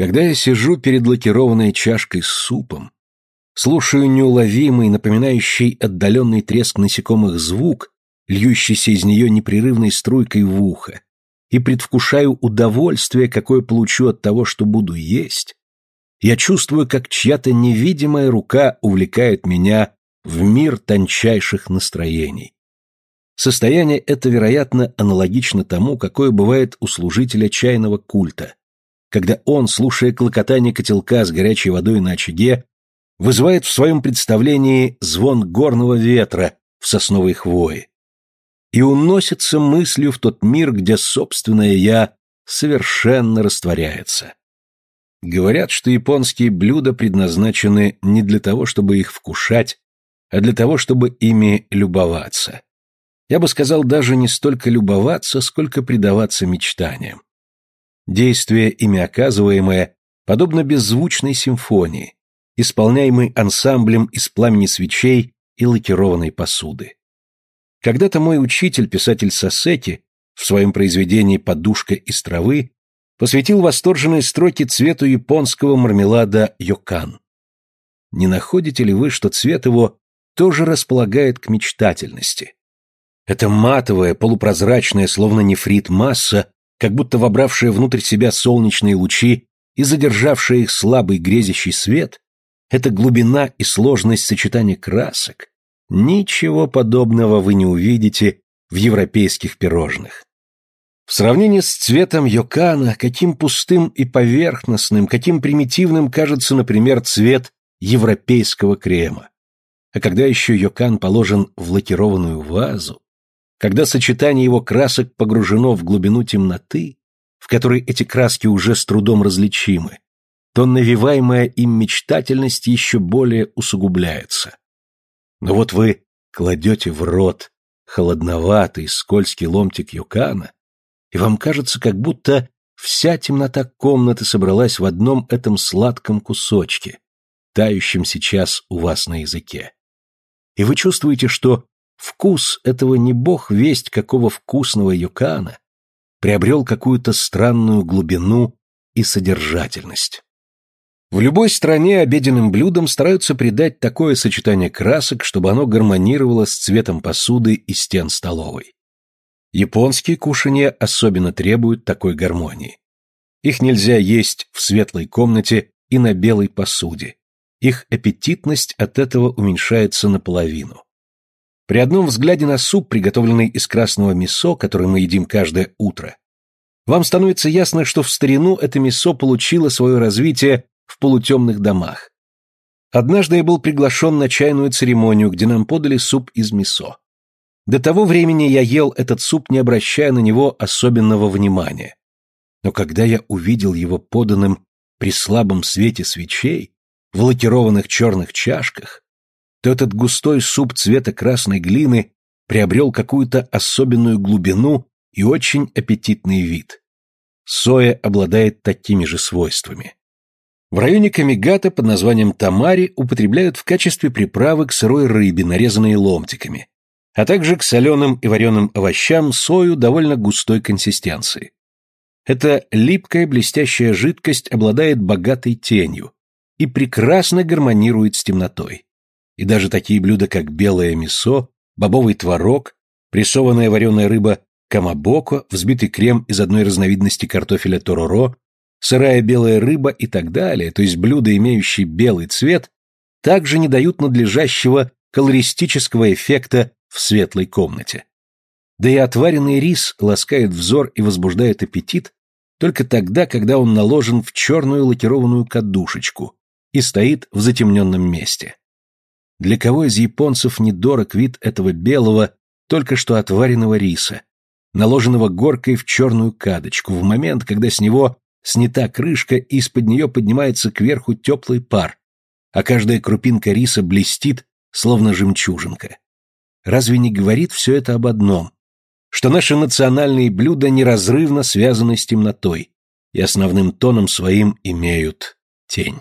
Когда я сижу перед лакированной чашкой с супом, слушаю неуловимый, напоминающий отдаленный треск насекомых звук, льющийся из нее непрерывной струйкой в ухо, и предвкушаю удовольствие, какое получу от того, что буду есть, я чувствую, как чья-то невидимая рука увлекает меня в мир тончайших настроений. Состояние это, вероятно, аналогично тому, какое бывает у служителя чайного культа, когда он, слушая клокотание котелка с горячей водой на очаге, вызывает в своем представлении звон горного ветра в сосновой хвое и уносится мыслью в тот мир, где собственное «я» совершенно растворяется. Говорят, что японские блюда предназначены не для того, чтобы их вкушать, а для того, чтобы ими любоваться. Я бы сказал, даже не столько любоваться, сколько предаваться мечтаниям. Действие, ими оказываемое, подобно беззвучной симфонии, исполняемой ансамблем из пламени свечей и лакированной посуды. Когда-то мой учитель, писатель Сосеки, в своем произведении «Подушка из травы» посвятил восторженные строки цвету японского мармелада йокан. Не находите ли вы, что цвет его тоже располагает к мечтательности? Это матовая, полупрозрачная, словно нефрит масса, как будто вобравшая внутрь себя солнечные лучи и задержавшая их слабый грезящий свет, это глубина и сложность сочетания красок, Ничего подобного вы не увидите в европейских пирожных. В сравнении с цветом йокана, каким пустым и поверхностным, каким примитивным кажется, например, цвет европейского крема. А когда еще йокан положен в лакированную вазу, когда сочетание его красок погружено в глубину темноты, в которой эти краски уже с трудом различимы, то навиваемая им мечтательность еще более усугубляется. Но вот вы кладете в рот холодноватый, скользкий ломтик юкана, и вам кажется, как будто вся темнота комнаты собралась в одном этом сладком кусочке, тающем сейчас у вас на языке. И вы чувствуете, что вкус этого не бог весть какого вкусного юкана приобрел какую-то странную глубину и содержательность. В любой стране обеденным блюдам стараются придать такое сочетание красок, чтобы оно гармонировало с цветом посуды и стен столовой. Японские кушанья особенно требуют такой гармонии. Их нельзя есть в светлой комнате и на белой посуде. Их аппетитность от этого уменьшается наполовину. При одном взгляде на суп, приготовленный из красного мясо, который мы едим каждое утро, вам становится ясно, что в старину это мясо получило свое развитие в полутемных домах. Однажды я был приглашен на чайную церемонию, где нам подали суп из мясо. До того времени я ел этот суп, не обращая на него особенного внимания. Но когда я увидел его поданным при слабом свете свечей, в лакированных черных чашках, то этот густой суп цвета красной глины приобрел какую-то особенную глубину и очень аппетитный вид. Соя обладает такими же свойствами. В районе Камигата под названием тамари употребляют в качестве приправы к сырой рыбе, нарезанной ломтиками, а также к соленым и вареным овощам сою довольно густой консистенции. Эта липкая блестящая жидкость обладает богатой тенью и прекрасно гармонирует с темнотой. И даже такие блюда, как белое мясо, бобовый творог, прессованная вареная рыба камабоко, взбитый крем из одной разновидности картофеля тороро сырая белая рыба и так далее, то есть блюда, имеющие белый цвет, также не дают надлежащего колористического эффекта в светлой комнате. Да и отваренный рис ласкает взор и возбуждает аппетит только тогда, когда он наложен в черную лакированную кадушечку и стоит в затемненном месте. Для кого из японцев недорог вид этого белого, только что отваренного риса, наложенного горкой в черную кадочку, в момент, когда с него Снята крышка, и из-под нее поднимается кверху теплый пар, а каждая крупинка риса блестит, словно жемчужинка. Разве не говорит все это об одном? Что наши национальные блюда неразрывно связаны с темнотой и основным тоном своим имеют тень.